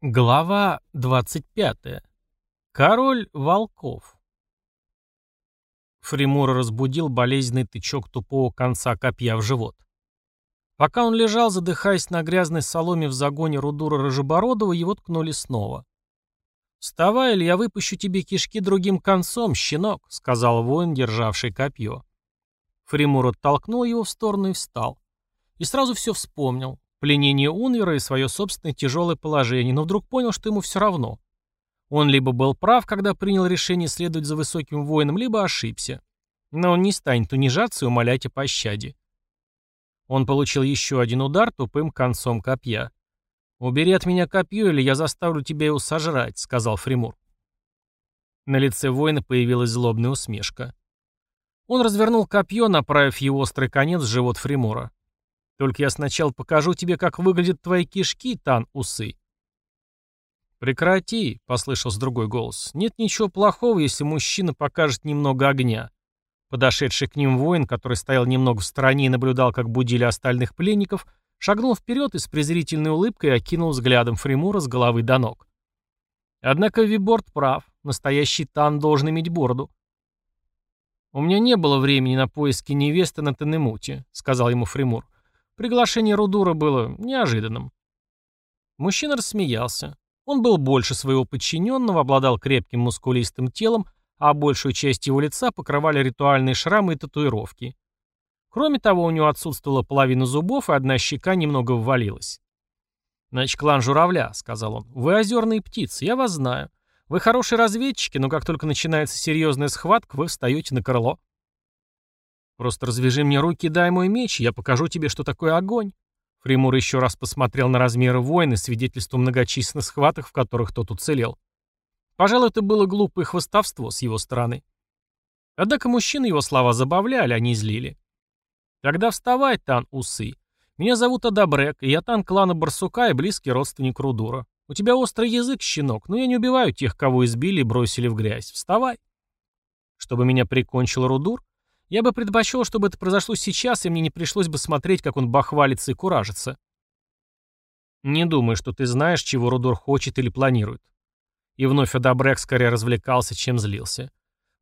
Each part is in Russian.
Глава 25. Король волков. Фримура разбудил болезненный тычок тупого конца копья в живот. Пока он лежал, задыхаясь на грязной соломе в загоне Рудура Рожебородова, его ткнули снова. «Вставай, или я выпущу тебе кишки другим концом, щенок», — сказал воин, державший копье. Фримур оттолкнул его в сторону и встал. И сразу все вспомнил. Пленение Унвера и свое собственное тяжелое положение, но вдруг понял, что ему все равно. Он либо был прав, когда принял решение следовать за высоким воином, либо ошибся. Но он не станет унижаться и умолять о пощаде. Он получил еще один удар тупым концом копья. «Убери от меня копье, или я заставлю тебя его сожрать», — сказал Фримур. На лице воина появилась злобная усмешка. Он развернул копье, направив его острый конец в живот Фримура. Только я сначала покажу тебе, как выглядят твои кишки, Тан-Усы». «Прекрати», — послышался другой голос. «Нет ничего плохого, если мужчина покажет немного огня». Подошедший к ним воин, который стоял немного в стороне и наблюдал, как будили остальных пленников, шагнул вперед и с презрительной улыбкой окинул взглядом Фримура с головы до ног. Однако Виборд прав, настоящий Тан должен иметь бороду. «У меня не было времени на поиски невесты на Тенемуте», — сказал ему Фримур. Приглашение Рудура было неожиданным. Мужчина рассмеялся. Он был больше своего подчиненного, обладал крепким мускулистым телом, а большую часть его лица покрывали ритуальные шрамы и татуировки. Кроме того, у него отсутствовала половина зубов, и одна щека немного ввалилась. «Значит, клан Журавля», — сказал он, — «вы озерные птицы, я вас знаю. Вы хорошие разведчики, но как только начинается серьезная схватка, вы встаете на крыло». «Просто развяжи мне руки и дай мой меч, я покажу тебе, что такое огонь». Фримур еще раз посмотрел на размеры воина, свидетельство многочисленных схваток, в которых тот уцелел. Пожалуй, это было глупое хвостовство с его стороны. Однако мужчины его слова забавляли, а не злили. «Тогда вставай, Тан Усы. Меня зовут Адабрек, и я Тан клана Барсука и близкий родственник Рудура. У тебя острый язык, щенок, но я не убиваю тех, кого избили и бросили в грязь. Вставай». Чтобы меня прикончил Рудур? Я бы предпочел, чтобы это произошло сейчас, и мне не пришлось бы смотреть, как он бахвалится и куражится. Не думаю, что ты знаешь, чего Рудор хочет или планирует. И вновь Адабрек скорее развлекался, чем злился.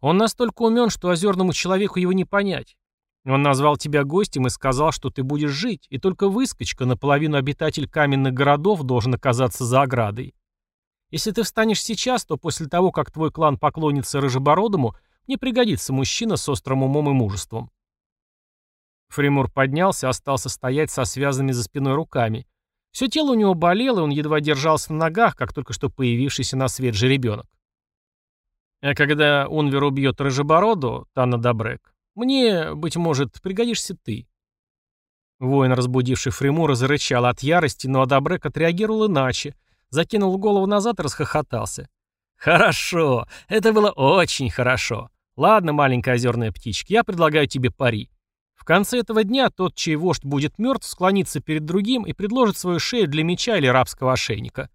Он настолько умен, что озерному человеку его не понять. Он назвал тебя гостем и сказал, что ты будешь жить, и только выскочка, наполовину обитатель каменных городов, должен оказаться за оградой. Если ты встанешь сейчас, то после того, как твой клан поклонится Рыжебородому, не пригодится мужчина с острым умом и мужеством. Фримур поднялся, остался стоять со связанными за спиной руками. Все тело у него болело, и он едва держался на ногах, как только что появившийся на свет жеребенок. А когда Унвер убьет Рыжебороду, Танна Добрек, мне, быть может, пригодишься ты. Воин, разбудивший Фримура, зарычал от ярости, но Адабрек отреагировал иначе, закинул голову назад и расхохотался. «Хорошо, это было очень хорошо. Ладно, маленькая озерная птичка, я предлагаю тебе пари. В конце этого дня тот, чей вождь будет мертв, склонится перед другим и предложит свою шею для меча или рабского ошейника.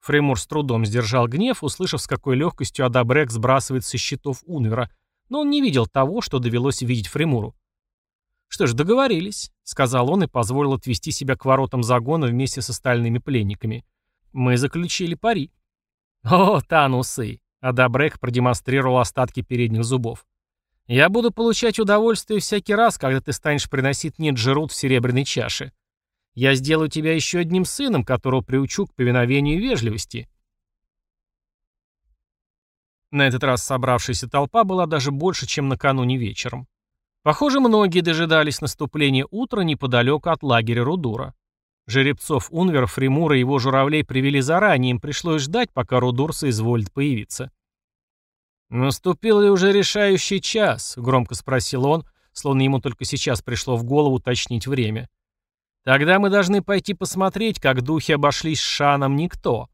Фреймур с трудом сдержал гнев, услышав, с какой легкостью Адабрек сбрасывает со счетов Унвера, но он не видел того, что довелось видеть Фреймуру. «Что ж, договорились», — сказал он и позволил отвести себя к воротам загона вместе с остальными пленниками. «Мы заключили пари». «О, Танусы!» Адабрек продемонстрировал остатки передних зубов. «Я буду получать удовольствие всякий раз, когда ты станешь приносить мне джерут в серебряной чаше. Я сделаю тебя еще одним сыном, которого приучу к повиновению и вежливости». На этот раз собравшаяся толпа была даже больше, чем накануне вечером. Похоже, многие дожидались наступления утра неподалеку от лагеря Рудура. Жеребцов Унвер, Фримура и его журавлей привели заранее, им пришлось ждать, пока Рудур соизволит появиться. «Наступил ли уже решающий час?» — громко спросил он, словно ему только сейчас пришло в голову уточнить время. «Тогда мы должны пойти посмотреть, как духи обошлись с Шаном Никто».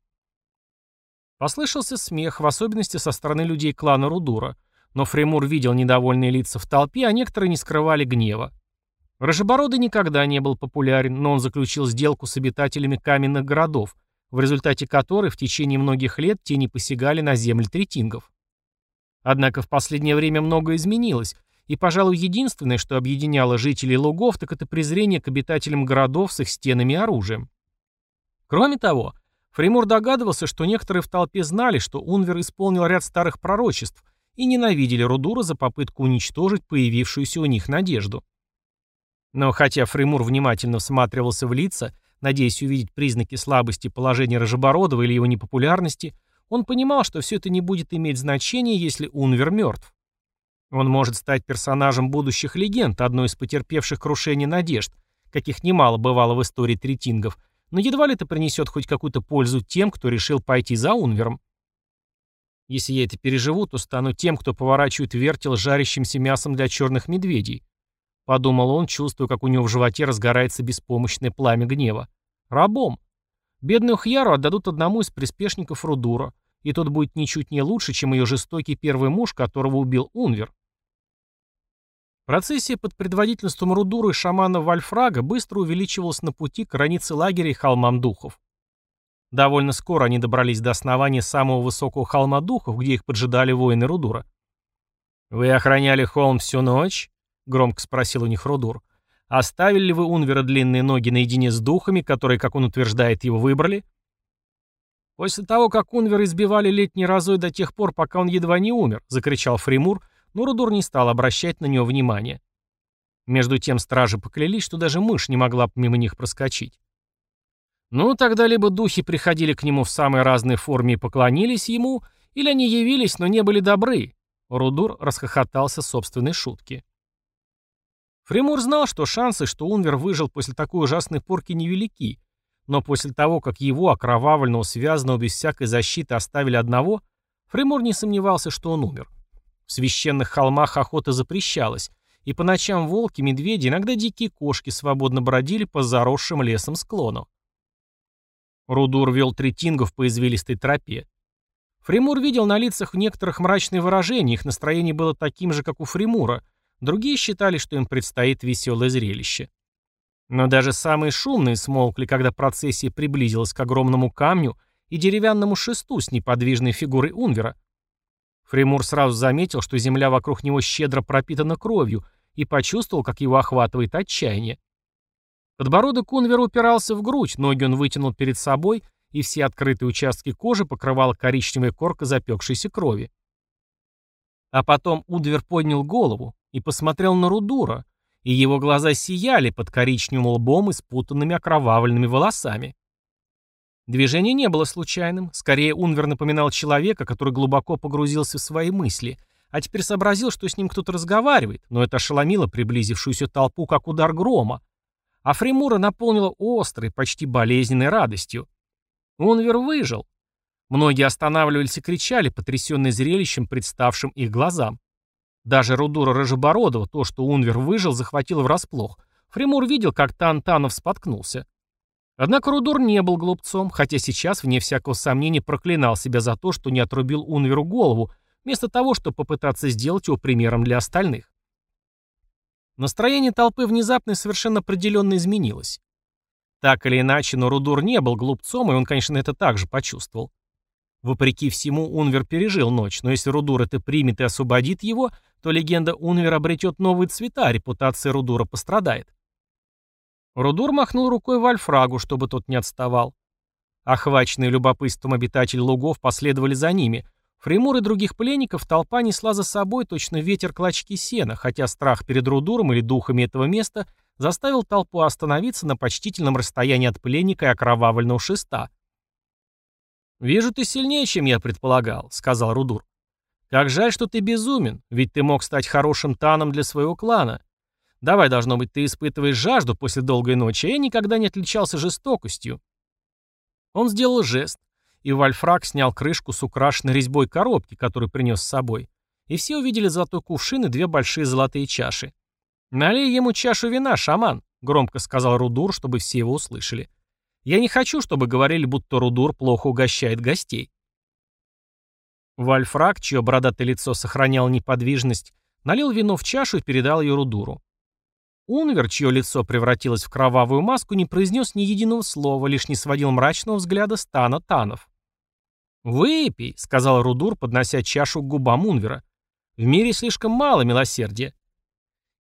Послышался смех, в особенности со стороны людей клана Рудура, но Фримур видел недовольные лица в толпе, а некоторые не скрывали гнева. Рожебородый никогда не был популярен, но он заключил сделку с обитателями каменных городов, в результате которой в течение многих лет те не посягали на земли третингов. Однако в последнее время многое изменилось, и, пожалуй, единственное, что объединяло жителей лугов, так это презрение к обитателям городов с их стенами и оружием. Кроме того, Фреймур догадывался, что некоторые в толпе знали, что Унвер исполнил ряд старых пророчеств и ненавидели Рудура за попытку уничтожить появившуюся у них надежду. Но хотя Фреймур внимательно всматривался в лица, надеясь увидеть признаки слабости положения Рожебородова или его непопулярности, он понимал, что все это не будет иметь значения, если Унвер мертв. Он может стать персонажем будущих легенд, одной из потерпевших крушение надежд, каких немало бывало в истории третингов, но едва ли это принесет хоть какую-то пользу тем, кто решил пойти за Унвером. Если я это переживу, то стану тем, кто поворачивает вертел жарящимся мясом для черных медведей. Подумал он, чувствуя, как у него в животе разгорается беспомощное пламя гнева. Рабом. Бедную Хьяру отдадут одному из приспешников Рудура, и тот будет ничуть не лучше, чем ее жестокий первый муж, которого убил Унвер. Процессия под предводительством Рудура и шамана Вальфрага быстро увеличивалась на пути к границе лагеря и холмам духов. Довольно скоро они добрались до основания самого высокого холма духов, где их поджидали воины Рудура. «Вы охраняли холм всю ночь?» — громко спросил у них Рудур. «Оставили ли вы Унвера длинные ноги наедине с духами, которые, как он утверждает, его выбрали?» «После того, как Унвера избивали летней разой до тех пор, пока он едва не умер», — закричал Фримур, но Рудур не стал обращать на него внимания. Между тем стражи поклялись, что даже мышь не могла мимо них проскочить. Ну, тогда либо духи приходили к нему в самой разной форме и поклонились ему, или они явились, но не были добры. Рудур расхохотался собственной шутки. Фримур знал, что шансы, что Унвер выжил после такой ужасной порки невелики, но после того, как его, окровавленного, связанного без всякой защиты, оставили одного, Фримур не сомневался, что он умер. В священных холмах охота запрещалась, и по ночам волки, медведи, иногда дикие кошки свободно бродили по заросшим лесом склону. Рудур вел третингов по извилистой тропе. Фримур видел на лицах некоторых мрачные выражения, их настроение было таким же, как у Фримура, другие считали, что им предстоит веселое зрелище. Но даже самые шумные смолкли, когда процессия приблизилась к огромному камню и деревянному шесту с неподвижной фигурой Унвера. Фримур сразу заметил, что земля вокруг него щедро пропитана кровью, и почувствовал, как его охватывает отчаяние. Подбородок Унвера упирался в грудь, ноги он вытянул перед собой, и все открытые участки кожи покрывала коричневая корка запекшейся крови. А потом Удвер поднял голову и посмотрел на Рудура, и его глаза сияли под коричневым лбом и спутанными окровавленными волосами. Движение не было случайным. Скорее, Унвер напоминал человека, который глубоко погрузился в свои мысли, а теперь сообразил, что с ним кто-то разговаривает, но это ошеломило приблизившуюся толпу, как удар грома. А Фримура наполнила острой, почти болезненной радостью. Унвер выжил. Многие останавливались и кричали, потрясенные зрелищем, представшим их глазам. Даже Рудура Рыжебородова, то, что Унвер выжил, захватило врасплох. Фримур видел, как Тан Танов споткнулся. Однако Рудор не был глупцом, хотя сейчас, вне всякого сомнения, проклинал себя за то, что не отрубил Унверу голову, вместо того, чтобы попытаться сделать его примером для остальных. Настроение толпы внезапно и совершенно определенно изменилось. Так или иначе, но Рудор не был глупцом, и он, конечно, это также почувствовал. Вопреки всему, Унвер пережил ночь, но если Рудур это примет и освободит его, то легенда Унвера обретет новые цвета, а репутация Рудура пострадает. Рудур махнул рукой Вальфрагу, чтобы тот не отставал. Охваченные любопытством обитатели лугов последовали за ними. Фримур и других пленников толпа несла за собой точно ветер клочки сена, хотя страх перед Рудуром или духами этого места заставил толпу остановиться на почтительном расстоянии от пленника и окровавленного шеста. «Вижу, ты сильнее, чем я предполагал», — сказал Рудур. «Как жаль, что ты безумен, ведь ты мог стать хорошим таном для своего клана. Давай, должно быть, ты испытываешь жажду после долгой ночи, а я никогда не отличался жестокостью». Он сделал жест, и Вальфрак снял крышку с украшенной резьбой коробки, которую принес с собой, и все увидели золотой кувшин и две большие золотые чаши. «Налей ему чашу вина, шаман», — громко сказал Рудур, чтобы все его услышали. «Я не хочу, чтобы говорили, будто Рудур плохо угощает гостей». Вальфрак, чье бородатое лицо сохраняло неподвижность, налил вино в чашу и передал ее Рудуру. Унвер, чье лицо превратилось в кровавую маску, не произнес ни единого слова, лишь не сводил мрачного взгляда стана Танов. «Выпей», — сказал Рудур, поднося чашу к губам Унвера. «В мире слишком мало милосердия».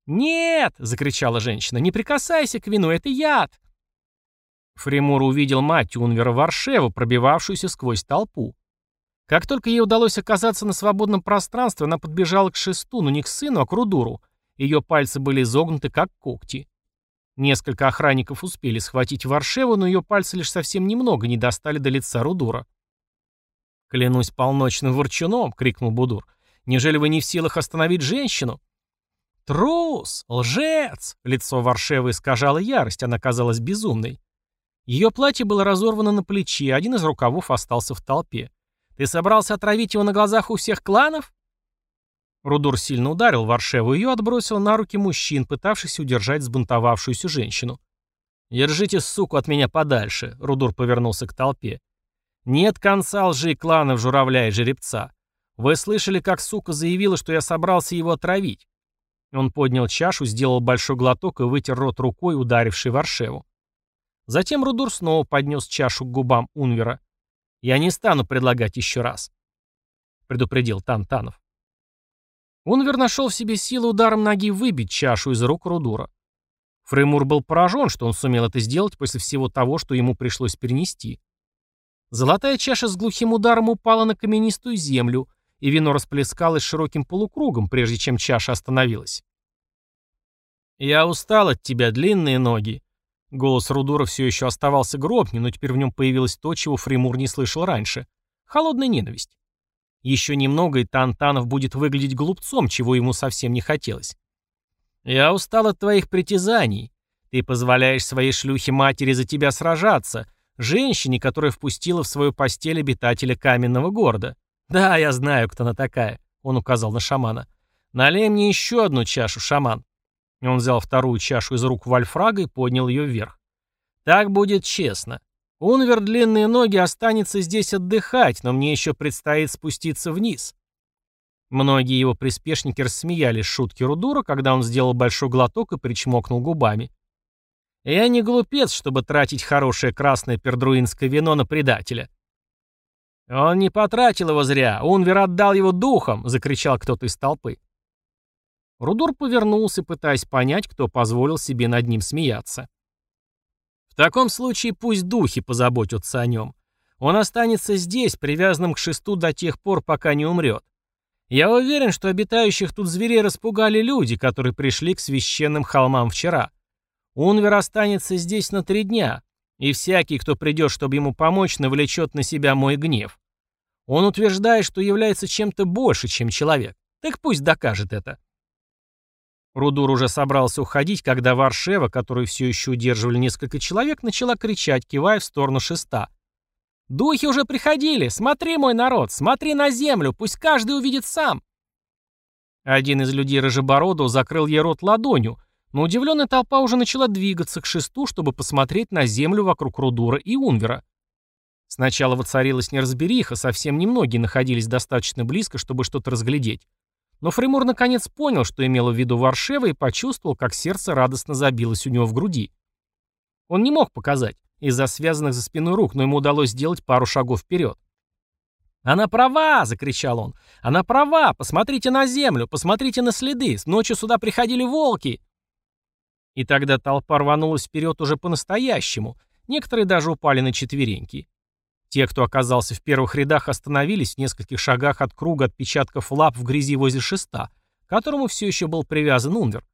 «Нет!» — закричала женщина. «Не прикасайся к вину, это яд!» Фримур увидел мать Унвера Варшеву, пробивавшуюся сквозь толпу. Как только ей удалось оказаться на свободном пространстве, она подбежала к шесту, но не к сыну, а к Рудуру. Ее пальцы были изогнуты, как когти. Несколько охранников успели схватить Варшеву, но ее пальцы лишь совсем немного не достали до лица Рудура. «Клянусь полночным ворчуном!» — крикнул Будур. «Неужели вы не в силах остановить женщину?» «Трус! Лжец!» — лицо Варшевы искажало ярость, она казалась безумной. Ее платье было разорвано на плече, один из рукавов остался в толпе. «Ты собрался отравить его на глазах у всех кланов?» Рудур сильно ударил Варшеву, и ее отбросил на руки мужчин, пытавшихся удержать сбунтовавшуюся женщину. «Держите суку от меня подальше», — Рудур повернулся к толпе. «Нет конца лжи кланов журавля и жеребца. Вы слышали, как сука заявила, что я собрался его отравить?» Он поднял чашу, сделал большой глоток и вытер рот рукой, ударивший Варшеву. Затем Рудур снова поднес чашу к губам Унвера. «Я не стану предлагать еще раз», — предупредил Тантанов. Унвер нашел в себе силы ударом ноги выбить чашу из рук Рудура. Фреймур был поражен, что он сумел это сделать после всего того, что ему пришлось перенести. Золотая чаша с глухим ударом упала на каменистую землю, и вино расплескалось широким полукругом, прежде чем чаша остановилась. «Я устал от тебя, длинные ноги». Голос Рудура все еще оставался гробней, но теперь в нем появилось то, чего Фреймур не слышал раньше. Холодная ненависть. Еще немного, и Тантанов будет выглядеть глупцом, чего ему совсем не хотелось. «Я устал от твоих притязаний. Ты позволяешь своей шлюхе-матери за тебя сражаться, женщине, которая впустила в свою постель обитателя каменного города. Да, я знаю, кто она такая», — он указал на шамана. «Налей мне еще одну чашу, шаман». Он взял вторую чашу из рук Вальфрага и поднял ее вверх. «Так будет честно. Унвер длинные ноги останется здесь отдыхать, но мне еще предстоит спуститься вниз. Многие его приспешники рассмеялись шутки Рудура, когда он сделал большой глоток и причмокнул губами. Я не глупец, чтобы тратить хорошее красное пердруинское вино на предателя. Он не потратил его зря, Унвер отдал его духом, закричал кто-то из толпы. Рудур повернулся, пытаясь понять, кто позволил себе над ним смеяться. В таком случае пусть духи позаботятся о нем. Он останется здесь, привязанным к шесту до тех пор, пока не умрет. Я уверен, что обитающих тут зверей распугали люди, которые пришли к священным холмам вчера. Унвер останется здесь на три дня, и всякий, кто придет, чтобы ему помочь, навлечет на себя мой гнев. Он утверждает, что является чем-то больше, чем человек. Так пусть докажет это. Рудур уже собрался уходить, когда Варшева, которую все еще удерживали несколько человек, начала кричать, кивая в сторону шеста. «Духи уже приходили! Смотри, мой народ! Смотри на землю! Пусть каждый увидит сам!» Один из людей Рыжебородова закрыл ей рот ладонью, но удивленная толпа уже начала двигаться к шесту, чтобы посмотреть на землю вокруг Рудура и Унвера. Сначала воцарилась неразбериха, совсем немногие находились достаточно близко, чтобы что-то разглядеть. Но Фримур наконец понял, что имела в виду Варшева, и почувствовал, как сердце радостно забилось у него в груди. Он не мог показать из-за связанных за спиной рук, но ему удалось сделать пару шагов вперед. «Она права!» — закричал он. «Она права! Посмотрите на землю! Посмотрите на следы! С ночью сюда приходили волки!» И тогда толпа рванулась вперед уже по-настоящему. Некоторые даже упали на четвереньки. Те, кто оказался в первых рядах, остановились в нескольких шагах от круга отпечатков лап в грязи возле шеста, к которому все еще был привязан Унвер.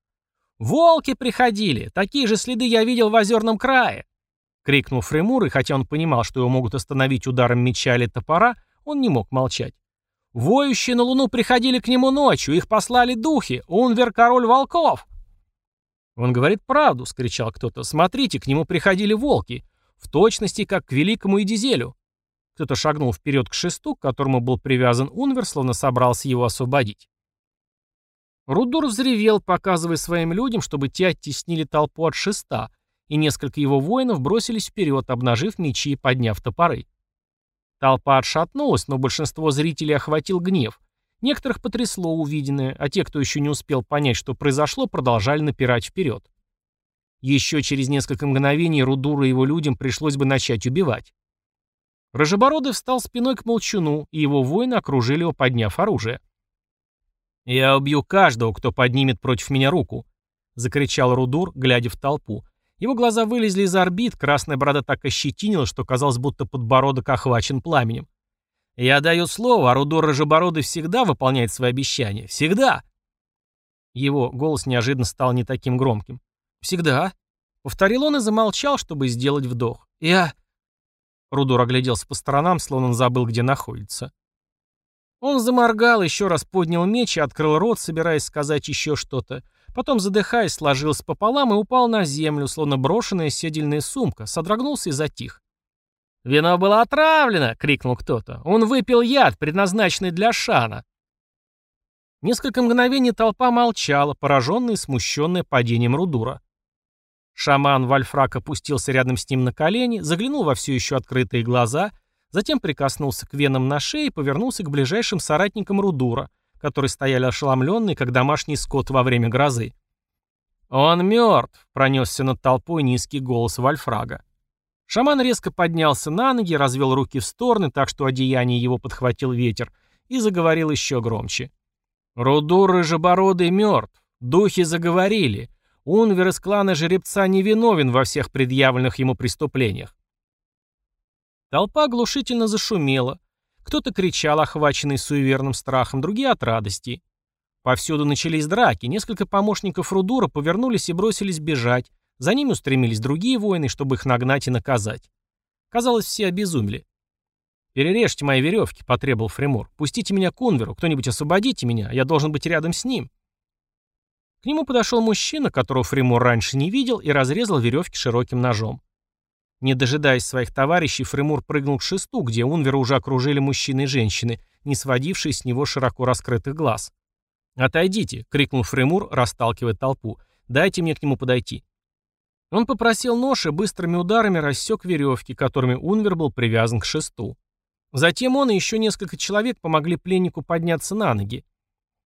«Волки приходили! Такие же следы я видел в озерном крае!» Крикнул Фремур, и хотя он понимал, что его могут остановить ударом меча или топора, он не мог молчать. «Воющие на луну приходили к нему ночью, их послали духи! Унвер — король волков!» «Он говорит правду!» — скричал кто-то. «Смотрите, к нему приходили волки! В точности, как к великому Эдизелю!» Кто-то шагнул вперед к шесту, к которому был привязан Унвер, словно собрался его освободить. Рудур взревел, показывая своим людям, чтобы те оттеснили толпу от шеста, и несколько его воинов бросились вперед, обнажив мечи и подняв топоры. Толпа отшатнулась, но большинство зрителей охватил гнев. Некоторых потрясло увиденное, а те, кто еще не успел понять, что произошло, продолжали напирать вперед. Еще через несколько мгновений Рудуру и его людям пришлось бы начать убивать. Рожебородый встал спиной к молчуну, и его воины окружили его, подняв оружие. «Я убью каждого, кто поднимет против меня руку», — закричал Рудур, глядя в толпу. Его глаза вылезли из орбит, красная борода так ощетинила, что казалось, будто подбородок охвачен пламенем. «Я даю слово, Арудор Рыжебородый всегда выполняет свои обещания. Всегда!» Его голос неожиданно стал не таким громким. «Всегда?» Повторил он и замолчал, чтобы сделать вдох. «Я...» Рудор огляделся по сторонам, словно он забыл, где находится. Он заморгал, еще раз поднял меч и открыл рот, собираясь сказать еще что-то. Потом, задыхаясь, сложился пополам и упал на землю, словно брошенная седельная сумка, содрогнулся и затих. «Вино было отравлено!» — крикнул кто-то. «Он выпил яд, предназначенный для Шана!» Несколько мгновений толпа молчала, пораженная и смущенная падением Рудура. Шаман Вальфрак опустился рядом с ним на колени, заглянул во все еще открытые глаза, затем прикоснулся к венам на шее и повернулся к ближайшим соратникам Рудура, которые стояли ошеломленные, как домашний скот во время грозы. «Он мертв!» — пронесся над толпой низкий голос Вальфрага. Шаман резко поднялся на ноги, развел руки в стороны, так что одеяние его подхватил ветер, и заговорил еще громче. «Рудур рыжебородый мертв! Духи заговорили! Унвер из клана Жеребца не виновен во всех предъявленных ему преступлениях. Толпа оглушительно зашумела. Кто-то кричал, охваченный суеверным страхом, другие от радости. Повсюду начались драки, несколько помощников Рудура повернулись и бросились бежать. За ними устремились другие воины, чтобы их нагнать и наказать. Казалось, все обезумели. «Перережьте мои веревки», — потребовал Фремор. «Пустите меня к Унверу, кто-нибудь освободите меня, я должен быть рядом с ним». К нему подошел мужчина, которого Фримор раньше не видел, и разрезал веревки широким ножом. Не дожидаясь своих товарищей, Фримур прыгнул к шесту, где Унвера уже окружили мужчины и женщины, не сводившие с него широко раскрытых глаз. «Отойдите!» — крикнул Фримур, расталкивая толпу. «Дайте мне к нему подойти». Он попросил нож и быстрыми ударами рассек веревки, которыми Унвер был привязан к шесту. Затем он и еще несколько человек помогли пленнику подняться на ноги.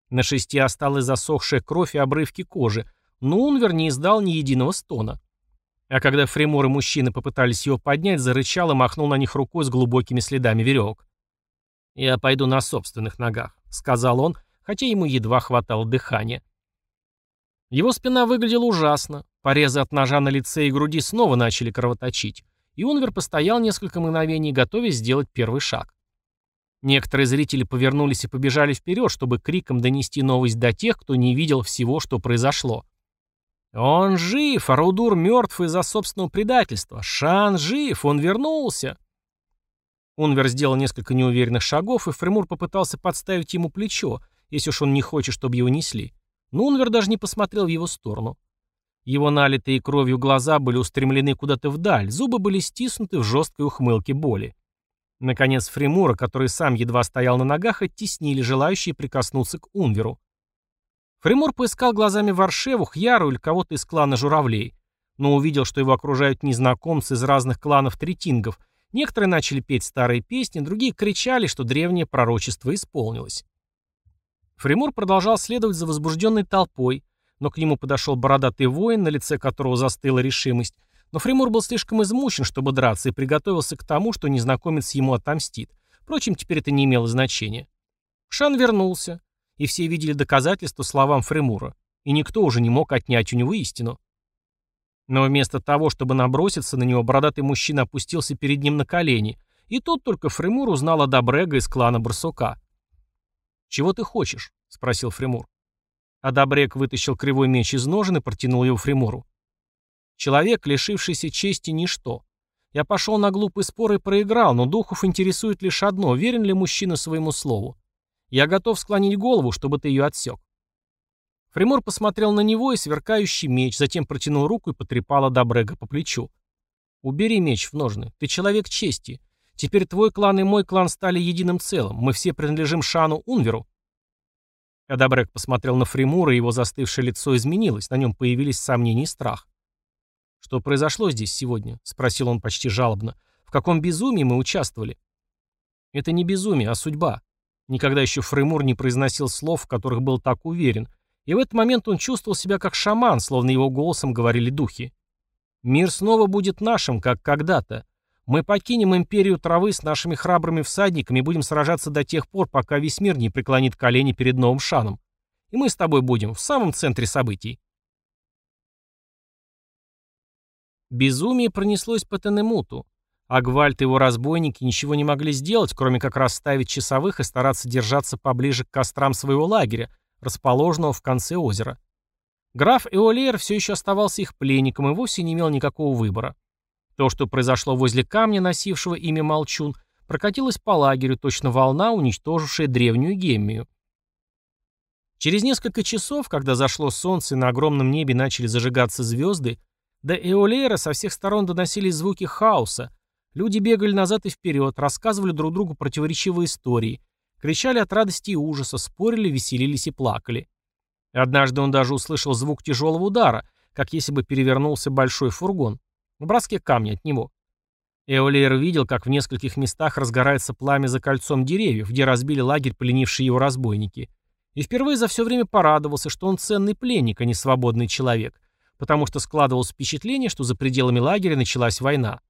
На шесте осталась засохшая кровь и обрывки кожи, но Унвер не издал ни единого стона. А когда Фримор и мужчины попытались его поднять, зарычал и махнул на них рукой с глубокими следами веревок. «Я пойду на собственных ногах», — сказал он, хотя ему едва хватало дыхания. Его спина выглядела ужасно. Порезы от ножа на лице и груди снова начали кровоточить. И Унвер постоял несколько мгновений, готовясь сделать первый шаг. Некоторые зрители повернулись и побежали вперед, чтобы криком донести новость до тех, кто не видел всего, что произошло. «Он жив, Арудур мертв из-за собственного предательства. Шан жив, он вернулся!» Унвер сделал несколько неуверенных шагов, и Фремур попытался подставить ему плечо, если уж он не хочет, чтобы его несли. Но Унвер даже не посмотрел в его сторону. Его налитые кровью глаза были устремлены куда-то вдаль, зубы были стиснуты в жесткой ухмылке боли. Наконец Фримура, который сам едва стоял на ногах, оттеснили желающие прикоснуться к Унверу. Фримур поискал глазами Варшеву, Хьяру или кого-то из клана журавлей, но увидел, что его окружают незнакомцы из разных кланов третингов. Некоторые начали петь старые песни, другие кричали, что древнее пророчество исполнилось. Фримур продолжал следовать за возбужденной толпой, но к нему подошел бородатый воин, на лице которого застыла решимость, но Фримур был слишком измучен, чтобы драться, и приготовился к тому, что незнакомец ему отомстит. Впрочем, теперь это не имело значения. Шан вернулся, и все видели доказательства словам Фримура, и никто уже не мог отнять у него истину. Но вместо того, чтобы наброситься на него, бородатый мужчина опустился перед ним на колени, и тут только Фримур узнал о Добрега из клана Барсука. «Чего ты хочешь?» — спросил Фримур. Адабрек вытащил кривой меч из ножен и протянул его Фримуру. Человек, лишившийся чести, ничто. Я пошел на глупый спор и проиграл, но духов интересует лишь одно, верен ли мужчина своему слову. Я готов склонить голову, чтобы ты ее отсек. Фримор посмотрел на него и сверкающий меч, затем протянул руку и потрепал Адабрега по плечу. «Убери меч в ножны. Ты человек чести. Теперь твой клан и мой клан стали единым целым. Мы все принадлежим Шану Унверу». Адабрег посмотрел на Фримура, и его застывшее лицо изменилось, на нем появились сомнения и страх. «Что произошло здесь сегодня?» — спросил он почти жалобно. «В каком безумии мы участвовали?» «Это не безумие, а судьба». Никогда еще Фреймур не произносил слов, в которых был так уверен, и в этот момент он чувствовал себя как шаман, словно его голосом говорили духи. «Мир снова будет нашим, как когда-то. Мы покинем империю травы с нашими храбрыми всадниками и будем сражаться до тех пор, пока весь мир не преклонит колени перед новым шаном. И мы с тобой будем в самом центре событий». Безумие пронеслось по Тенемуту. А Гвальт и его разбойники ничего не могли сделать, кроме как расставить часовых и стараться держаться поближе к кострам своего лагеря, расположенного в конце озера. Граф Эолейр все еще оставался их пленником и вовсе не имел никакого выбора. То, что произошло возле камня, носившего имя Молчун, прокатилось по лагерю, точно волна, уничтожившая древнюю геммию. Через несколько часов, когда зашло солнце и на огромном небе начали зажигаться звезды, до Эолейра со всех сторон доносились звуки хаоса, Люди бегали назад и вперед, рассказывали друг другу противоречивые истории, кричали от радости и ужаса, спорили, веселились и плакали. Однажды он даже услышал звук тяжелого удара, как если бы перевернулся большой фургон. В броске камня от него. Эолейр видел, как в нескольких местах разгорается пламя за кольцом деревьев, где разбили лагерь поленившие его разбойники. И впервые за все время порадовался, что он ценный пленник, а не свободный человек, потому что складывалось впечатление, что за пределами лагеря началась война.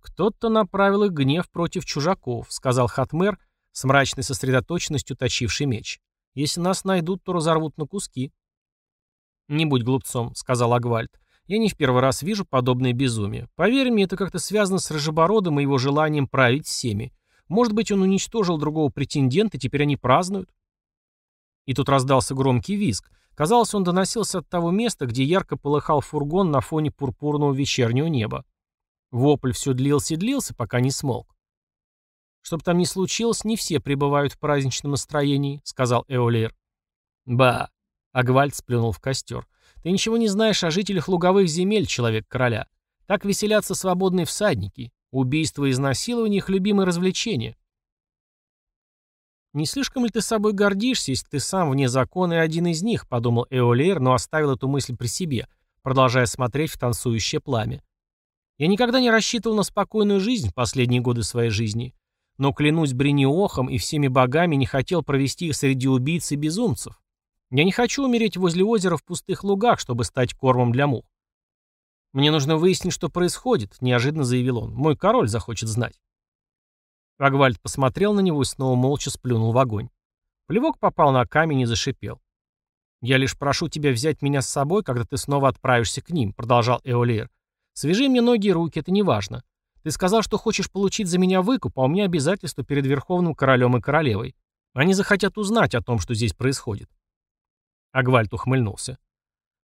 «Кто-то направил их гнев против чужаков», — сказал Хатмер с мрачной сосредоточенностью точивший меч. «Если нас найдут, то разорвут на куски». «Не будь глупцом», — сказал Агвальд. «Я не в первый раз вижу подобное безумие. Поверь мне, это как-то связано с Рыжебородом и его желанием править всеми. Может быть, он уничтожил другого претендента, теперь они празднуют?» И тут раздался громкий визг. Казалось, он доносился от того места, где ярко полыхал фургон на фоне пурпурного вечернего неба. Вопль все длился и длился, пока не смолк. «Что бы там ни случилось, не все пребывают в праздничном настроении», — сказал Эолер. «Ба!» — Агвальд сплюнул в костер. «Ты ничего не знаешь о жителях луговых земель, человек короля. Так веселятся свободные всадники. Убийство и изнасилование — их любимое развлечение». «Не слишком ли ты собой гордишься, если ты сам вне закона и один из них?» — подумал Эолер, но оставил эту мысль при себе, продолжая смотреть в танцующее пламя. Я никогда не рассчитывал на спокойную жизнь в последние годы своей жизни, но, клянусь Бриниохом и всеми богами, не хотел провести их среди убийц и безумцев. Я не хочу умереть возле озера в пустых лугах, чтобы стать кормом для мух. «Мне нужно выяснить, что происходит», — неожиданно заявил он. «Мой король захочет знать». Агвальд посмотрел на него и снова молча сплюнул в огонь. Плевок попал на камень и зашипел. «Я лишь прошу тебя взять меня с собой, когда ты снова отправишься к ним», — продолжал Эолиер. Свяжи мне ноги и руки, это не важно. Ты сказал, что хочешь получить за меня выкуп, а у меня обязательства перед Верховным Королем и Королевой. Они захотят узнать о том, что здесь происходит. Агвальд ухмыльнулся.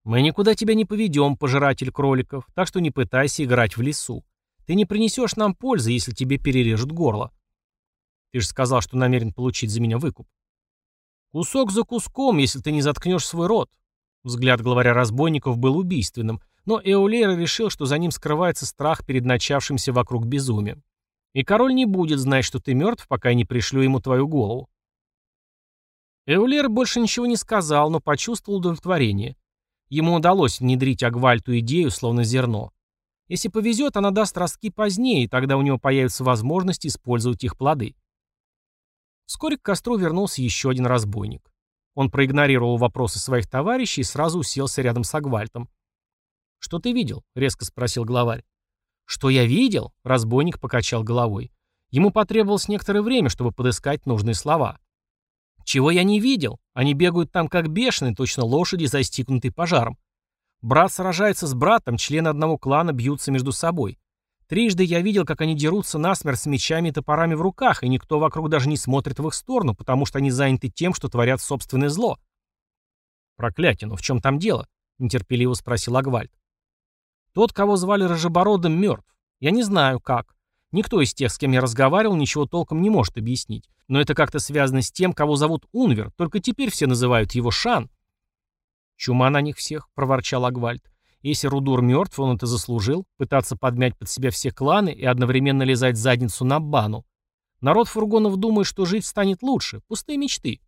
Мы никуда тебя не поведем, пожиратель кроликов, так что не пытайся играть в лесу. Ты не принесешь нам пользы, если тебе перережут горло. Ты же сказал, что намерен получить за меня выкуп. Кусок за куском, если ты не заткнешь свой рот. Взгляд главаря разбойников был убийственным, но Эолейра решил, что за ним скрывается страх перед начавшимся вокруг безумием. И король не будет знать, что ты мертв, пока я не пришлю ему твою голову. Эолер больше ничего не сказал, но почувствовал удовлетворение. Ему удалось внедрить Агвальту идею, словно зерно. Если повезет, она даст ростки позднее, и тогда у него появится возможность использовать их плоды. Вскоре к костру вернулся еще один разбойник. Он проигнорировал вопросы своих товарищей и сразу уселся рядом с Агвальтом. «Что ты видел?» — резко спросил главарь. «Что я видел?» — разбойник покачал головой. Ему потребовалось некоторое время, чтобы подыскать нужные слова. «Чего я не видел? Они бегают там как бешеные, точно лошади, застигнутые пожаром. Брат сражается с братом, члены одного клана бьются между собой. Трижды я видел, как они дерутся насмерть с мечами и топорами в руках, и никто вокруг даже не смотрит в их сторону, потому что они заняты тем, что творят собственное зло». «Проклятие, но в чем там дело?» — нетерпеливо спросил Агвальд. Тот, кого звали Рожебородом, мертв. Я не знаю, как. Никто из тех, с кем я разговаривал, ничего толком не может объяснить. Но это как-то связано с тем, кого зовут Унвер, только теперь все называют его Шан. «Чума на них всех», — проворчал Агвальд. «Если Рудур мертв, он это заслужил, пытаться подмять под себя все кланы и одновременно лизать задницу на бану. Народ фургонов думает, что жить станет лучше. Пустые мечты».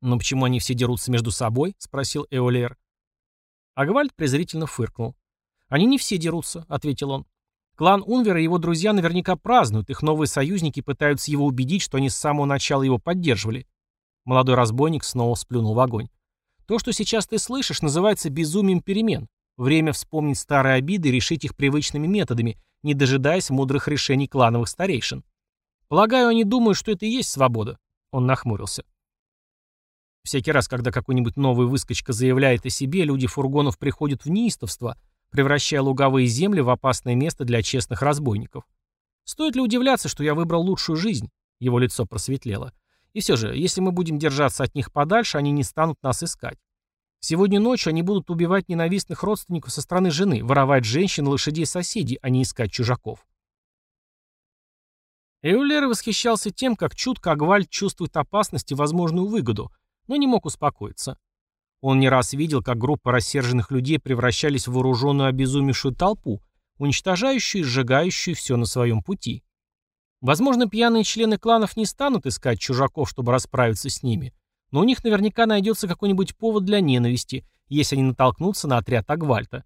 «Но почему они все дерутся между собой?» — спросил Эолер. Агвальд презрительно фыркнул. «Они не все дерутся», — ответил он. «Клан Унвера и его друзья наверняка празднуют, их новые союзники пытаются его убедить, что они с самого начала его поддерживали». Молодой разбойник снова сплюнул в огонь. «То, что сейчас ты слышишь, называется безумием перемен. Время вспомнить старые обиды и решить их привычными методами, не дожидаясь мудрых решений клановых старейшин. Полагаю, они думают, что это и есть свобода». Он нахмурился. Всякий раз, когда какой-нибудь новый выскочка заявляет о себе, люди фургонов приходят в неистовство — превращая луговые земли в опасное место для честных разбойников. Стоит ли удивляться, что я выбрал лучшую жизнь? Его лицо просветлело. И все же, если мы будем держаться от них подальше, они не станут нас искать. Сегодня ночью они будут убивать ненавистных родственников со стороны жены, воровать женщин лошадей соседей, а не искать чужаков. Эулер восхищался тем, как чутко Агвальд чувствует опасность и возможную выгоду, но не мог успокоиться. Он не раз видел, как группы рассерженных людей превращались в вооруженную обезумевшую толпу, уничтожающую и сжигающую все на своем пути. Возможно, пьяные члены кланов не станут искать чужаков, чтобы расправиться с ними, но у них наверняка найдется какой-нибудь повод для ненависти, если они натолкнутся на отряд Агвальта.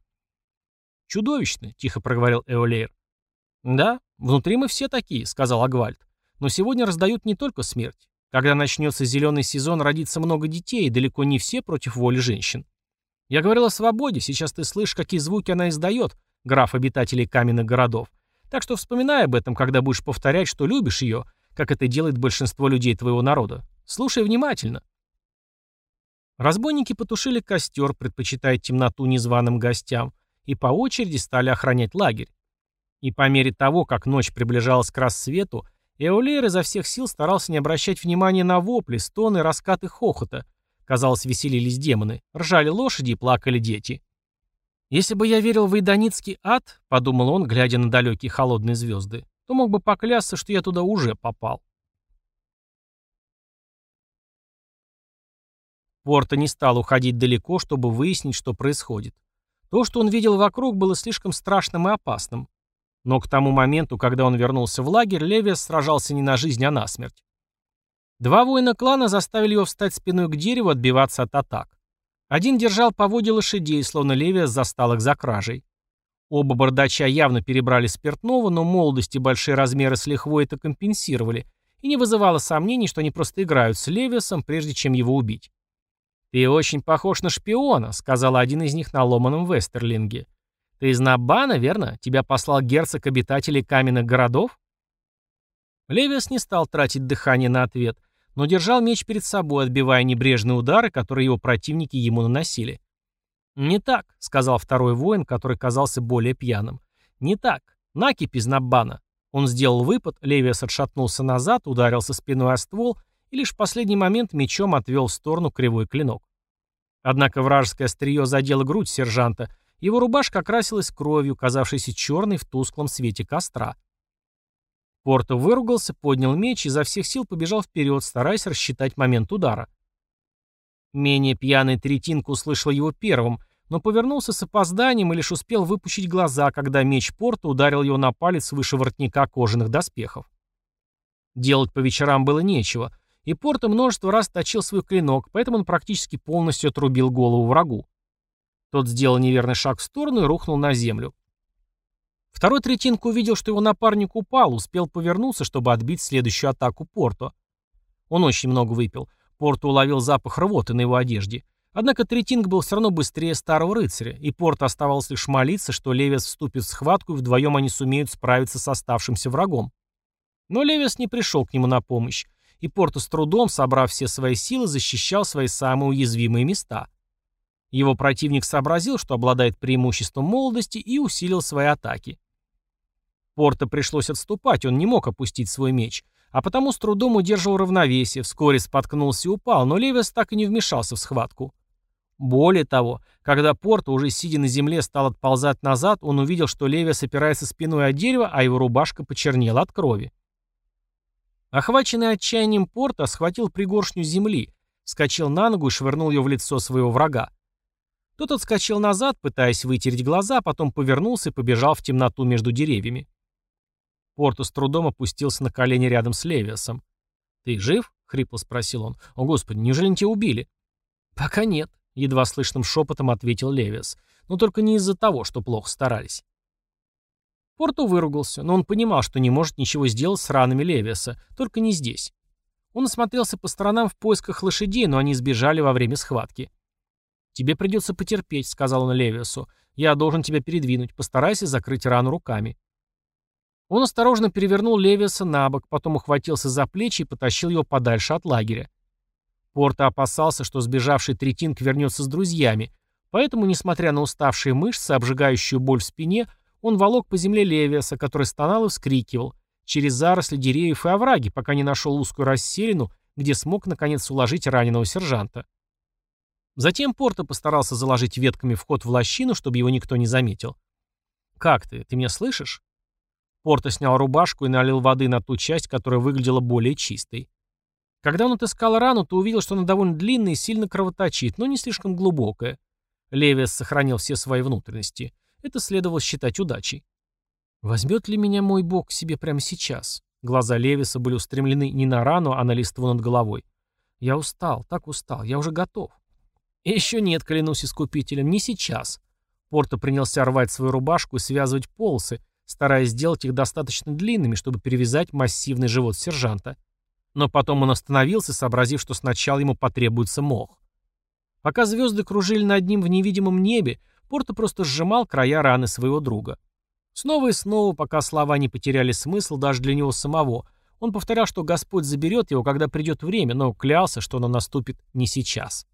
«Чудовищно», — тихо проговорил Эолейр. «Да, внутри мы все такие», — сказал Агвальд. «Но сегодня раздают не только смерть. Когда начнется зеленый сезон, родится много детей, и далеко не все против воли женщин. Я говорил о свободе, сейчас ты слышишь, какие звуки она издает, граф обитателей каменных городов. Так что вспоминай об этом, когда будешь повторять, что любишь ее, как это делает большинство людей твоего народа. Слушай внимательно. Разбойники потушили костер, предпочитая темноту незваным гостям, и по очереди стали охранять лагерь. И по мере того, как ночь приближалась к рассвету, Эолейр изо всех сил старался не обращать внимания на вопли, стоны, раскаты хохота. Казалось, веселились демоны, ржали лошади и плакали дети. «Если бы я верил в Иданицкий ад», — подумал он, глядя на далекие холодные звезды, то мог бы поклясться, что я туда уже попал. Порто не стал уходить далеко, чтобы выяснить, что происходит. То, что он видел вокруг, было слишком страшным и опасным. Но к тому моменту, когда он вернулся в лагерь, Левиас сражался не на жизнь, а на смерть. Два воина клана заставили его встать спиной к дереву, отбиваться от атак. Один держал по воде лошадей, словно Левиас застал их за кражей. Оба бардача явно перебрали спиртного, но молодость и большие размеры с лихвой это компенсировали, и не вызывало сомнений, что они просто играют с Левиасом, прежде чем его убить. «Ты очень похож на шпиона», — сказал один из них на ломаном вестерлинге. «Ты из Набана, верно? Тебя послал герцог обитателей каменных городов?» Левиас не стал тратить дыхание на ответ, но держал меч перед собой, отбивая небрежные удары, которые его противники ему наносили. «Не так», — сказал второй воин, который казался более пьяным. «Не так. Накипь из Наббана». Он сделал выпад, Левиас отшатнулся назад, ударился спиной о ствол и лишь в последний момент мечом отвел в сторону кривой клинок. Однако вражеское острие задело грудь сержанта, его рубашка окрасилась кровью, казавшейся черной в тусклом свете костра. Порто выругался, поднял меч и изо всех сил побежал вперед, стараясь рассчитать момент удара. Менее пьяный Третинка услышал его первым, но повернулся с опозданием и лишь успел выпучить глаза, когда меч Порто ударил его на палец выше воротника кожаных доспехов. Делать по вечерам было нечего, и Порто множество раз точил свой клинок, поэтому он практически полностью отрубил голову врагу. Тот сделал неверный шаг в сторону и рухнул на землю. Второй третинка увидел, что его напарник упал, успел повернуться, чтобы отбить следующую атаку Порто. Он очень много выпил. Порто уловил запах рвоты на его одежде. Однако Третинг был все равно быстрее старого рыцаря, и Порто оставалось лишь молиться, что Левис вступит в схватку, и вдвоем они сумеют справиться с оставшимся врагом. Но Левис не пришел к нему на помощь, и Порто с трудом, собрав все свои силы, защищал свои самые уязвимые места. Его противник сообразил, что обладает преимуществом молодости и усилил свои атаки. Порто пришлось отступать, он не мог опустить свой меч, а потому с трудом удерживал равновесие, вскоре споткнулся и упал, но Левис так и не вмешался в схватку. Более того, когда Порто, уже сидя на земле, стал отползать назад, он увидел, что Левис опирается спиной о дерево, а его рубашка почернела от крови. Охваченный отчаянием Порто схватил пригоршню земли, вскочил на ногу и швырнул ее в лицо своего врага. Тот отскочил назад, пытаясь вытереть глаза, потом повернулся и побежал в темноту между деревьями. Порто с трудом опустился на колени рядом с Левиасом. «Ты жив?» — хрипло спросил он. «О, Господи, неужели тебя убили?» «Пока нет», — едва слышным шепотом ответил Левиас. «Но только не из-за того, что плохо старались». Порто выругался, но он понимал, что не может ничего сделать с ранами Левиаса, только не здесь. Он осмотрелся по сторонам в поисках лошадей, но они сбежали во время схватки. «Тебе придется потерпеть», — сказал он Левиасу. «Я должен тебя передвинуть. Постарайся закрыть рану руками». Он осторожно перевернул Левиаса на бок, потом ухватился за плечи и потащил его подальше от лагеря. Порто опасался, что сбежавший Третинг вернется с друзьями, Поэтому, несмотря на уставшие мышцы, обжигающую боль в спине, он волок по земле Левиаса, который стонал и вскрикивал, через заросли деревьев и овраги, пока не нашел узкую расселину, где смог наконец уложить раненого сержанта. Затем Порто постарался заложить ветками вход в лощину, чтобы его никто не заметил. «Как ты? Ты меня слышишь?» Порто снял рубашку и налил воды на ту часть, которая выглядела более чистой. Когда он отыскал рану, то увидел, что она довольно длинная и сильно кровоточит, но не слишком глубокая. Левиас сохранил все свои внутренности. Это следовало считать удачей. «Возьмет ли меня мой бог к себе прямо сейчас?» Глаза Левиса были устремлены не на рану, а на листву над головой. «Я устал, так устал, я уже готов». «Еще нет, клянусь искупителем, не сейчас». Порто принялся рвать свою рубашку и связывать полосы, стараясь сделать их достаточно длинными, чтобы перевязать массивный живот сержанта. Но потом он остановился, сообразив, что сначала ему потребуется мох. Пока звезды кружили над ним в невидимом небе, Порто просто сжимал края раны своего друга. Снова и снова, пока слова не потеряли смысл даже для него самого, он повторял, что Господь заберет его, когда придет время, но клялся, что оно наступит не сейчас.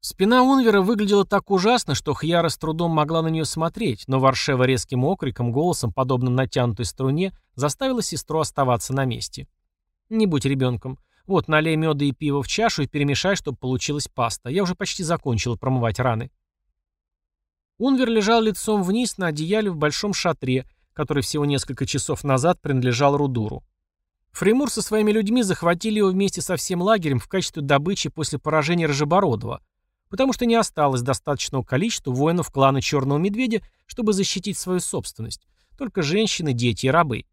Спина Унвера выглядела так ужасно, что Хьяра с трудом могла на нее смотреть, но Варшева резким окриком, голосом, подобным натянутой струне, заставила сестру оставаться на месте. «Не будь ребенком. Вот, налей меда и пива в чашу и перемешай, чтобы получилась паста. Я уже почти закончила промывать раны». Унвер лежал лицом вниз на одеяле в большом шатре, который всего несколько часов назад принадлежал Рудуру. Фримур со своими людьми захватили его вместе со всем лагерем в качестве добычи после поражения Рожебородова – потому что не осталось достаточного количества воинов клана Черного Медведя, чтобы защитить свою собственность, только женщины, дети и рабы.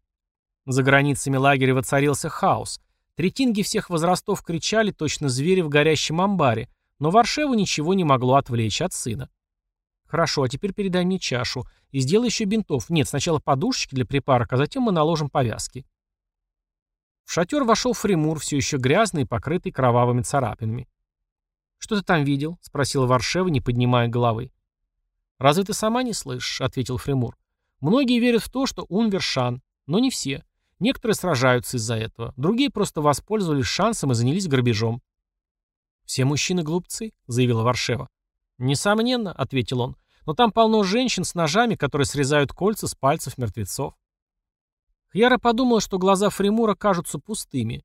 За границами лагеря воцарился хаос. Третинги всех возрастов кричали, точно звери в горящем амбаре, но Варшеву ничего не могло отвлечь от сына. «Хорошо, а теперь передай мне чашу и сделай еще бинтов. Нет, сначала подушечки для припарок, а затем мы наложим повязки». В шатер вошел Фримур, все еще грязный и покрытый кровавыми царапинами. «Что ты там видел?» — спросила Варшева, не поднимая головы. «Разве ты сама не слышишь?» — ответил Фримур. «Многие верят в то, что он вершан, но не все. Некоторые сражаются из-за этого, другие просто воспользовались шансом и занялись грабежом». «Все мужчины глупцы», — заявила Варшева. «Несомненно», — ответил он, — «но там полно женщин с ножами, которые срезают кольца с пальцев мертвецов». Хьяра подумала, что глаза Фримура кажутся пустыми.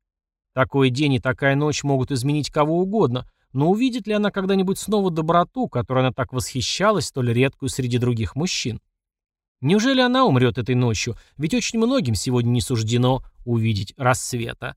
Такой день и такая ночь могут изменить кого угодно, но увидит ли она когда-нибудь снова доброту, которой она так восхищалась, столь редкую среди других мужчин? Неужели она умрет этой ночью? Ведь очень многим сегодня не суждено увидеть рассвета.